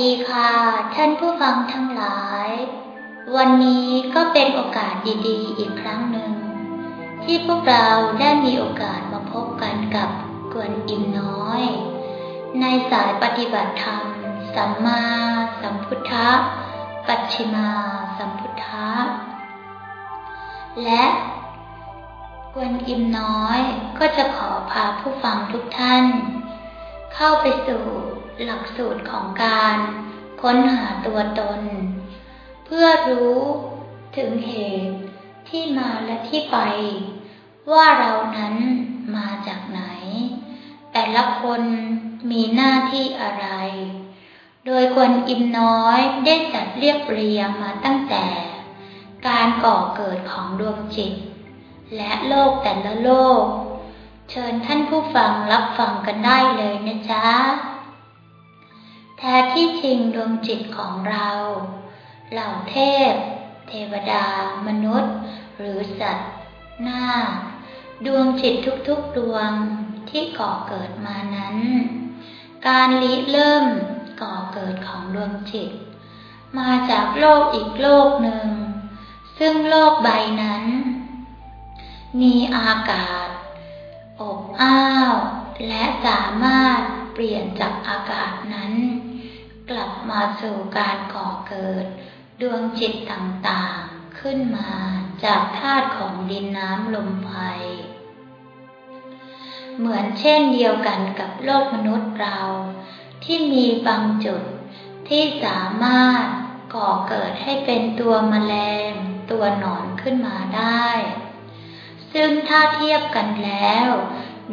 ดีค่ะ ท่านผู้ฟังทั้งหลาย วันนี้ก็เป็นโอกาสดีๆ อีกครั้งหนึ่ง ที่พวกเราได้มีโอกาสมาพบกันกับกวนอิมน้อย ในสายปฏิบัติธรรม สัมมาสัมพุทธะปัจฉิมาสัมพุทธะและกวนอิมน้อยก็จะขอพาผู้ฟังทุกท่าน เข้าไปสู่ หลักสูตรของการค้นหาตัวตน เพื่อรู้ถึงเหตุที่มาและที่ไป ว่าเรานั้นมาจากไหน แต่ละคนมีหน้าที่อะไร โดยคนอิมน้อยได้จัดเรียบเรียงมาตั้งแต่ การก่อเกิดของดวงจิต และโลกแต่ละโลก เชิญท่านผู้ฟังรับฟังกันได้เลยนะจ๊ะ แท้ที่จริงดวงจิตของเรา เหล่าเทพ เทวดา มนุษย์ หรือสัตว์หน้า ดวงจิตทุกๆดวงที่ก่อเกิดมานั้น การลิเริ่มก่อเกิดของดวงจิต มาจากโลกอีกโลกหนึ่ง ซึ่งโลกใบนั้น มีอากาศ อบอ้าว และสามารถเปลี่ยนจากอากาศนั้น มาสู่การก่อเกิด ดวงจิตต่างๆ ขึ้นมาจากธาตุของดินน้ำลมไฟ เหมือนเช่นเดียวกันกับโลกมนุษย์เรา ที่มีบางจุดที่สามารถก่อเกิดให้เป็นตัวมแมลง ตัวหนอนขึ้นมาได้ ซึ่งถ้าเทียบกันแล้ว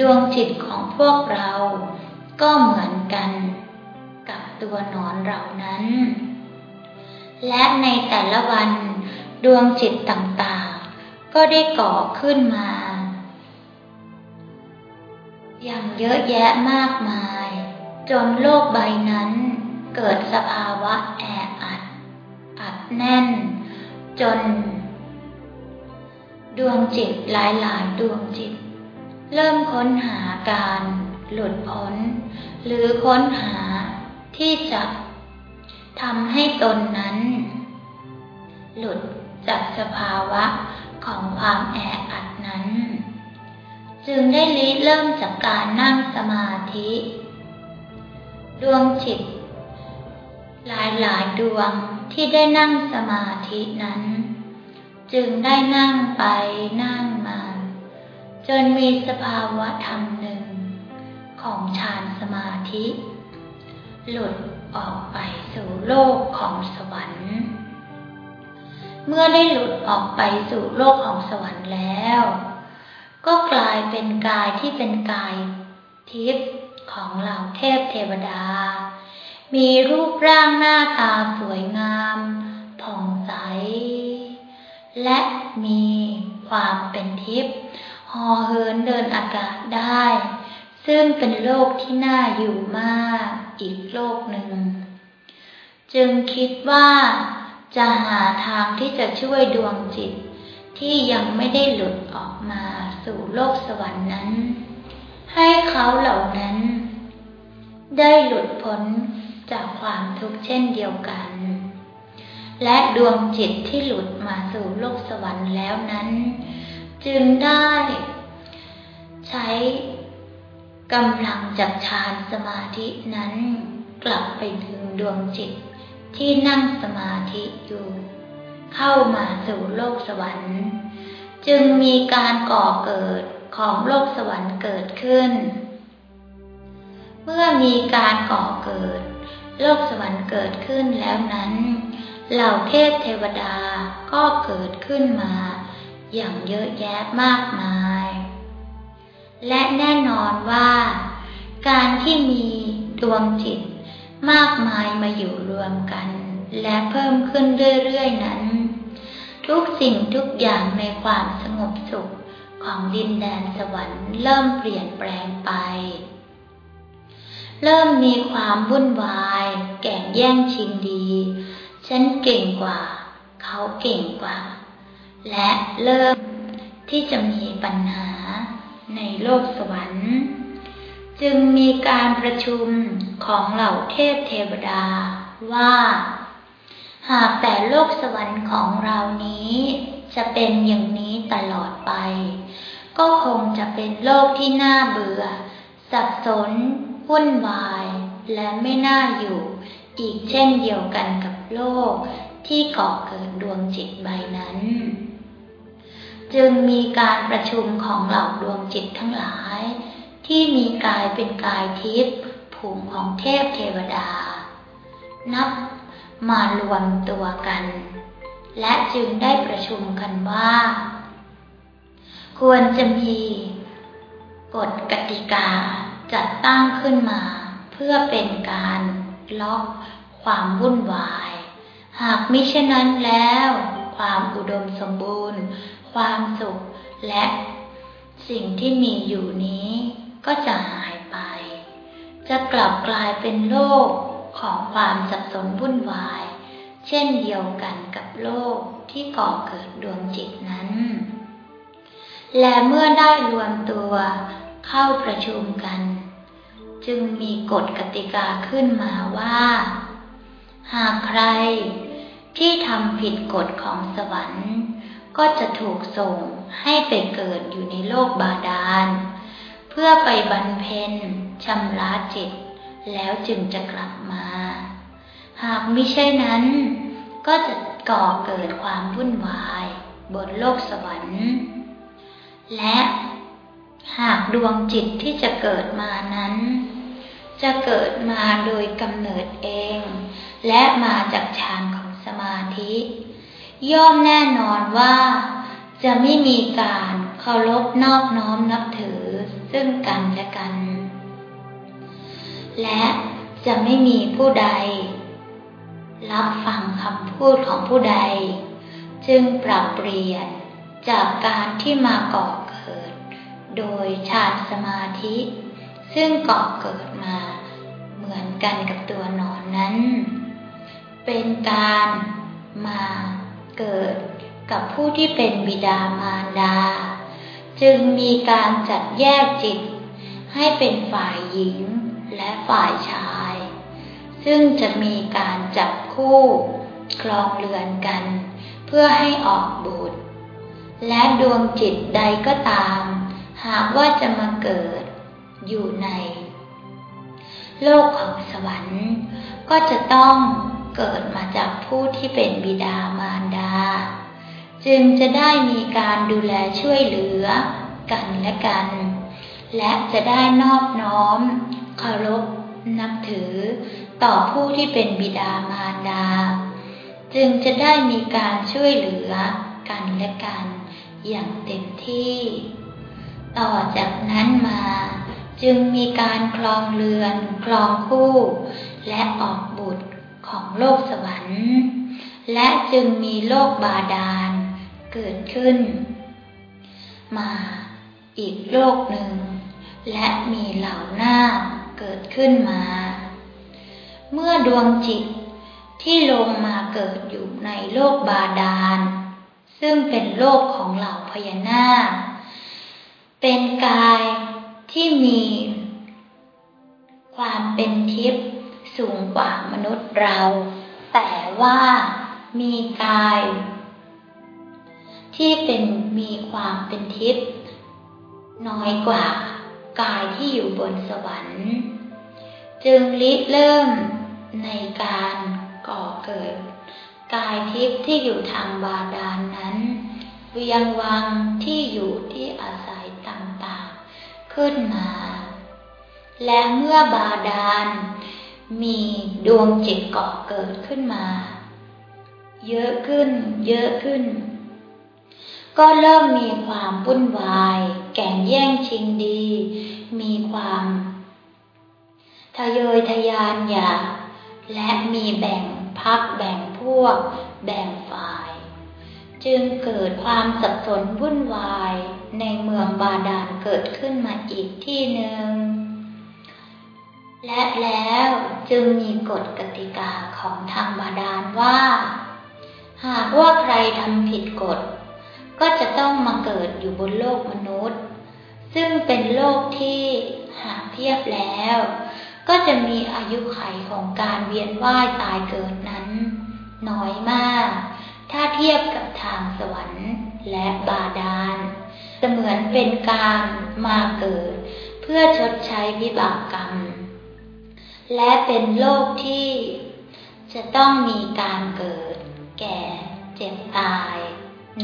ดวงจิตของพวกเราก็เหมือนกัน ตัวหนอนเหล่านั้น และในแต่ละวันดวงจิตต่างๆ ก็ได้ก่อขึ้นมา อย่างเยอะแยะมากมาย จนโลกใบนั้นเกิดสภาวะแออัด อัดแน่น จน ดวงจิตหลายๆ ดวงจิต เริ่มค้นหาการหลุดพ้น หรือค้นหา ที่จะทำให้ตนนั้น หลุดจากสภาวะของความแออัดนั้น จึงได้ริเริ่มจากการนั่งสมาธิ ดวงจิต หลายหลายดวงที่ได้นั่งสมาธินั้น จึงได้นั่งไปนั่งมา จนมีสภาวะธรรมหนึ่ง ของฌานสมาธิ หลุดออกไปสู่โลกของสวรรค์ เมื่อได้หลุดออกไปสู่โลกของสวรรค์แล้ว ก็กลายเป็นกายที่เป็นกายทิพย์ของเหล่าเทพเทวดา มีรูปร่างหน้าตาสวยงามผ่องใส และมีความเป็นทิพย์ห่อเหินเดินอากาศได้ ซึ่งเป็นโลกที่น่าอยู่มากอีกโลกหนึ่ง จึงคิดว่าจะหาทางที่จะช่วยดวงจิตที่ยังไม่ได้หลุดออกมาสู่โลกสวรรค์นั้น ให้เขาเหล่านั้น ได้หลุดพ้นจากความทุกข์เช่นเดียวกัน และดวงจิตที่หลุดมาสู่โลกสวรรค์แล้วนั้น จึงได้ ใช้ กำลังจากฌานสมาธินั้น กลับไปถึงดวงจิตที่นั่งสมาธิอยู่ เข้ามาสู่โลกสวรรค์ จึงมีการก่อเกิดของโลกสวรรค์เกิดขึ้น เมื่อมีการก่อเกิด โลกสวรรค์เกิดขึ้นแล้วนั้น เหล่าเทพเทวดาก็เกิดขึ้นมา อย่างเยอะแยะมากมาย และแน่นอนว่า การที่มีดวงจิต มากมายมาอยู่รวมกัน และเพิ่มขึ้นเรื่อยๆนั้น ทุกสิ่งทุกอย่างในความสงบสุขของดินแดนสวรรค์เริ่มเปลี่ยนแปลงไป เริ่มมีความวุ่นวาย แก่งแย่งชิงดี ฉันเก่งกว่า เขาเก่งกว่า และเริ่มที่จะมีปัญหา ในโลกสวรรค์ จึงมีการประชุมของเหล่าเทพเทวดาว่า หากแต่โลกสวรรค์ของเรานี้ จะเป็นอย่างนี้ตลอดไป ก็คงจะเป็นโลกที่น่าเบื่อ สับสนวุ่นวาย และไม่น่าอยู่อีกเช่นเดียวกันกับโลกที่ก่อเกิดดวงจิตใบนั้น จึงมีการประชุมของเหล่าดวงจิตทั้งหลาย ที่มีกายเป็นกายทิพย์ภูมิของเทพเทวดา นับมารวมตัวกัน และจึงได้ประชุมกันว่า ควรจะมี กฎกติกาจัดตั้งขึ้นมา เพื่อเป็นการล็อกความวุ่นวาย หากมิฉะนั้นแล้ว ความอุดมสมบูรณ์ ความสุข และสิ่งที่มีอยู่นี้ก็จะหายไป จะกลับกลายเป็นโลกของความสับสนวุ่นวาย เช่นเดียวกันกับโลกที่ก่อเกิดดวงจิตนั้น และเมื่อได้รวมตัวเข้าประชุมกัน จึงมีกฎกติกาขึ้นมาว่า หากใครที่ทำผิดกฎของสวรรค์ ก็จะถูกส่งให้ไปเกิดอยู่ในโลกบาดาล เพื่อไปบรรเพ็ญชำระจิต แล้วจึงจะกลับมา หากไม่ใช่นั้น ก็จะก่อเกิดความวุ่นวาย บนโลกสวรรค์ และหากดวงจิตที่จะเกิดมานั้น จะเกิดมาโดยกำเนิดเอง และมาจากฌานของสมาธิ ย่อมแน่นอนว่า จะไม่มีการเคารพนอบน้อมนับถือซึ่งกันและกัน และจะไม่มีผู้ใด รับฟังคำพูดของผู้ใด จึงปรับเปลี่ยนจากการที่มาก่อเกิด โดยฌานสมาธิ ซึ่งก่อเกิดมาเหมือนกันกับตัวหนอนนั้น เป็นการมา เกิดกับผู้ที่เป็นบิดามารดา จึงมีการจัดแยกจิต ให้เป็นฝ่ายหญิงและฝ่ายชาย ซึ่งจะมีการจับคู่คลองเรือนกัน เพื่อให้ออกบุตร และดวงจิตใดก็ตาม หากว่าจะมาเกิดอยู่ใน โลกของสวรรค์ก็จะต้อง เกิดมาจากผู้ที่เป็นบิดามารดา จึงจะได้มีการดูแลช่วยเหลือกันและกัน และจะได้นอบน้อมเคารพนับถือต่อผู้ที่เป็นบิดามารดา จึงจะได้มีการช่วยเหลือกันและกันอย่างเต็มที่ ต่อจากนั้นมาจึงมีการคลองเรือน คลองคู่ และออกบุตร ของโลกสวรรค์ และจึงมีโลกบาดาลเกิดขึ้น มาอีกโลกหนึ่ง และมีเหล่าหน้าเกิดขึ้นมา เมื่อดวงจิตที่ลงมาเกิดอยู่ในโลกบาดาล ซึ่งเป็นโลกของเหล่าพญานาค เป็นกายที่มีความเป็นทิพย์ สูงกว่ามนุษย์เรา แต่ว่ามีกาย ที่เป็นมีความเป็นทิพย์น้อยกว่ากายที่อยู่บนสวรรค์ จึงริเริ่มในการก่อเกิด กายทิพย์ที่อยู่ทางบาดาลนนั้น เวียงวังที่อยู่ที่อาศัยต่างๆ ขึ้นมา และเมื่อบาดาล มีดวงจิตก่อเกิดขึ้นมา เยอะขึ้น เยอะขึ้น ก็เริ่มมีความวุ่นวาย แก่งแย่งชิงดี มีความทะเยอทะยานอยากและมีแบ่งพักแบ่งพวก แบ่งฝ่าย จึงเกิดความสับสนวุ่นวายในเมืองบาดาลเกิดขึ้นมาอีกที่หนึ่งและแล้ว จึงมีกฎกติกาของทางบาดาลว่า หากว่าใครทำผิดกฎ ก็จะต้องมาเกิดอยู่บนโลกมนุษย์ ซึ่งเป็นโลกที่หากเทียบแล้ว ก็จะมีอายุไขของการเวียนว่ายตายเกิดนั้น น้อยมาก ถ้าเทียบกับทางสวรรค์และบาดาลเสมือนเป็นการมาเกิด เพื่อชดใช้วิบากกรรม และเป็นโลกที่ จะต้องมีการเกิด แก่ เจ็บตาย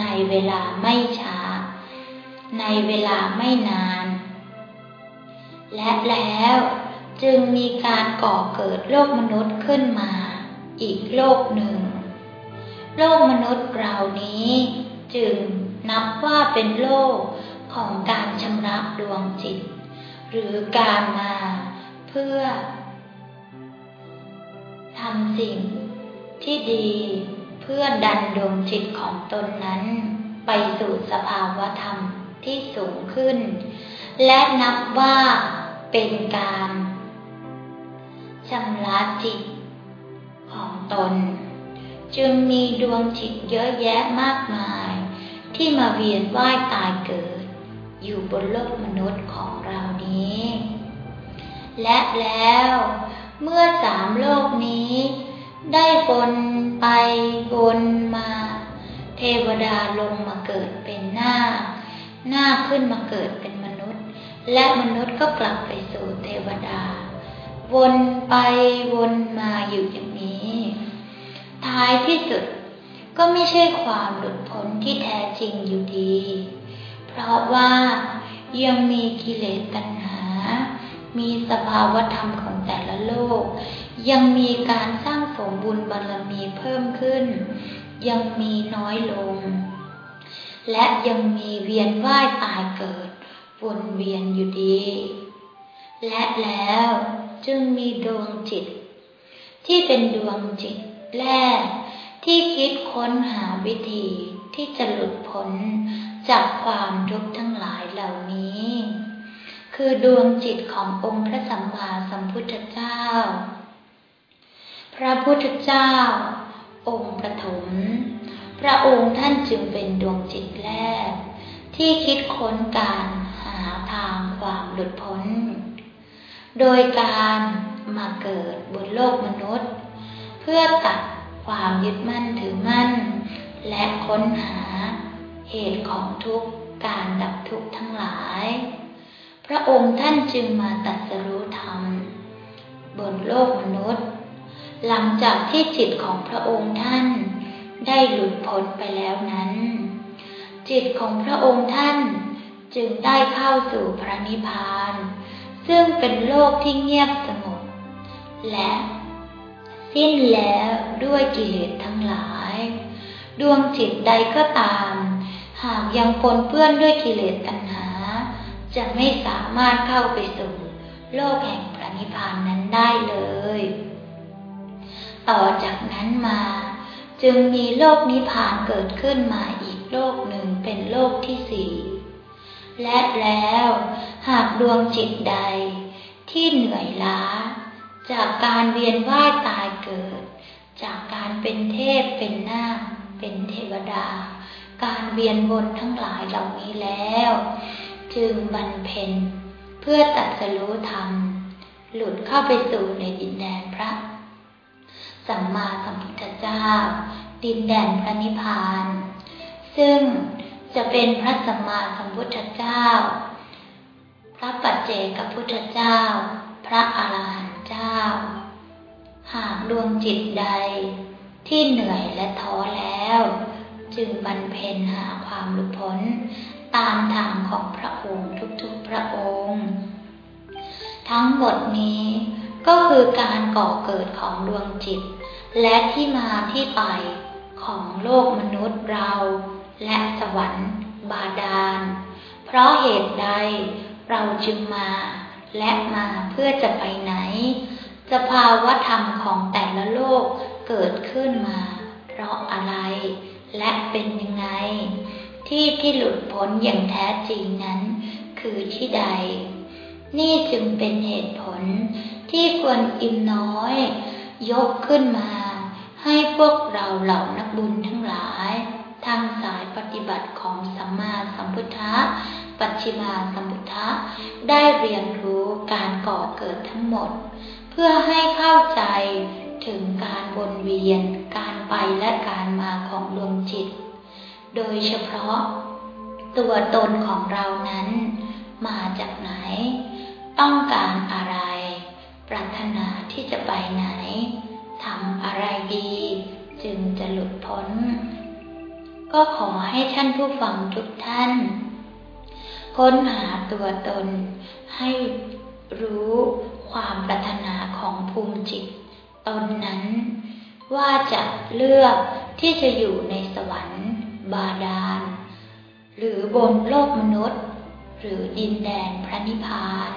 ในเวลาไม่ช้า ในเวลาไม่นาน และแล้วจึงมีการก่อเกิดโลกมนุษย์ขึ้นมา อีกโลกหนึ่ง โลกมนุษย์เรานี้ จึงนับว่าเป็นโลกของการชำระดวงจิต หรือการมาเพื่อ ทำสิ่งที่ดีเพื่อดันดวงจิตของตนนั้น ไปสู่สภาวะธรรมที่สูงขึ้น และนับว่าเป็นการชำระจิตของตน จึงมีดวงจิตเยอะแยะมากมาย ที่มาเวียนว่ายตายเกิด อยู่บนโลกมนุษย์ของเรานี้ และแล้ว เมื่อสามโลกนี้ ได้วนไปวนมา เทวดาลงมาเกิดเป็นหน้าหน้าขึ้นมาเกิดเป็นมนุษย์ และมนุษย์ก็กลับไปสู่เทวดา วนไปวนมาอยู่อย่างนี้ ท้ายที่สุดก็ไม่ใช่ความหลุดพ้นที่แท้จริงอยู่ดี เพราะว่ายังมีกิเลสตัณหา มีสภาวธรรมของแต่ละโลก ยังมีการสร้างสมบุญบารมีเพิ่มขึ้น ยังมีน้อยลง และยังมีเวียนว่ายตายเกิดวนเวียนอยู่ดี และแล้วจึงมีดวงจิต ที่เป็นดวงจิตแรกที่คิดค้นหาวิธีที่จะหลุดพ้นจากความทุกข์ทั้งหลายเหล่านี้ คือดวงจิตขององค์พระสัมมาสัมพุทธเจ้า ระพุทธเจ้า องค์ประถม พระองค์ท่านจึงเป็นดวงจิตแรก ที่คิดค้นการหาทางความหลุดพ้น โดยการมาเกิดบนโลกมนุษย์ เพื่อตัดความยึดมั่นถือมั่น และค้นหาเหตุของทุกข์การดับทุกข์ทั้งหลาย พระองค์ท่านจึงมาตัดสรู้ธรรม บนโลกมนุษย์ หลังจากที่จิตของพระองค์ท่านได้หลุดพ้นไปแล้วนั้น จิตของพระองค์ท่านจึงได้เข้าสู่พระนิพพาน ซึ่งเป็นโลกที่เงียบสงบและสิ้นแล้วด้วยกิเลสทั้งหลาย ดวงจิตใดก็ตาม หากยังปนเปื้อนด้วยกิเลสตัณหา จะไม่สามารถเข้าไปสู่โลกแห่งพระนิพพานนั้นได้เลย ต่อจากนั้นมา จึงมีโลกนิพพานเกิดขึ้นมาอีกโลกหนึ่งเป็นโลกที่สี่และแล้วหากดวงจิตใด ที่เหนื่อยล้า จากการเวียนว่ายตายเกิด จากการเป็นเทพเป็นนาคเป็นเทวดา การเวียนวนทั้งหลายเหล่านี้แล้ว จึงบรรเพ็ญเพื่อตัดสรู้ธรรม หลุดเข้าไปสู่ในดินแดนพระ สัมมาสัมพุทธเจ้า ดินแดนพระนิพพาน ซึ่งจะเป็นพระสัมมาสัมพุทธเจ้า พระปัจเจกพุทธเจ้า พระอรหันต์เจ้า หากดวงจิตใดที่เหนื่อยและท้อแล้ว จึงบรรเพ็ญหาความหลุดพ้นตามทางของพระองค์ทุกๆพระองค์ ทั้งหมดนี้ก็คือการก่อเกิดของดวงจิต และที่มาที่ไปของโลกมนุษย์เรา และสวรรค์บาดาล เพราะเหตุใดเราจึงมา และมาเพื่อจะไปไหน สภาวะธรรมของแต่ละโลกเกิดขึ้นมา เพราะอะไร และเป็นยังไง ที่ที่หลุดพ้นอย่างแท้จริงนั้น คือที่ใด นี่จึงเป็นเหตุผลที่ควรอิ่มน้อย ยกขึ้นมา ให้พวกเราเหล่านักบุญทั้งหลาย ทางสายปฏิบัติของสัมมาสัมพุทธะปัจฉิมาสัมพุทธะได้เรียนรู้การก่อเกิดทั้งหมด เพื่อให้เข้าใจถึงการวนเวียนการไปและการมาของดวงจิต โดยเฉพาะ ตัวตนของเรานั้น มาจากไหน ต้องการอะไร ปรารถนาที่จะไปไหนทำอะไรดี จึงจะหลุดพ้น ก็ขอให้ท่านผู้ฟังทุกท่าน ค้นหาตัวตน ให้รู้ความปรารถนาของภูมิจิตตนนั้น ว่าจะเลือกที่จะอยู่ในสวรรค์บาดาล หรือบนโลกมนุษย์ หรือดินแดนพระนิพพาน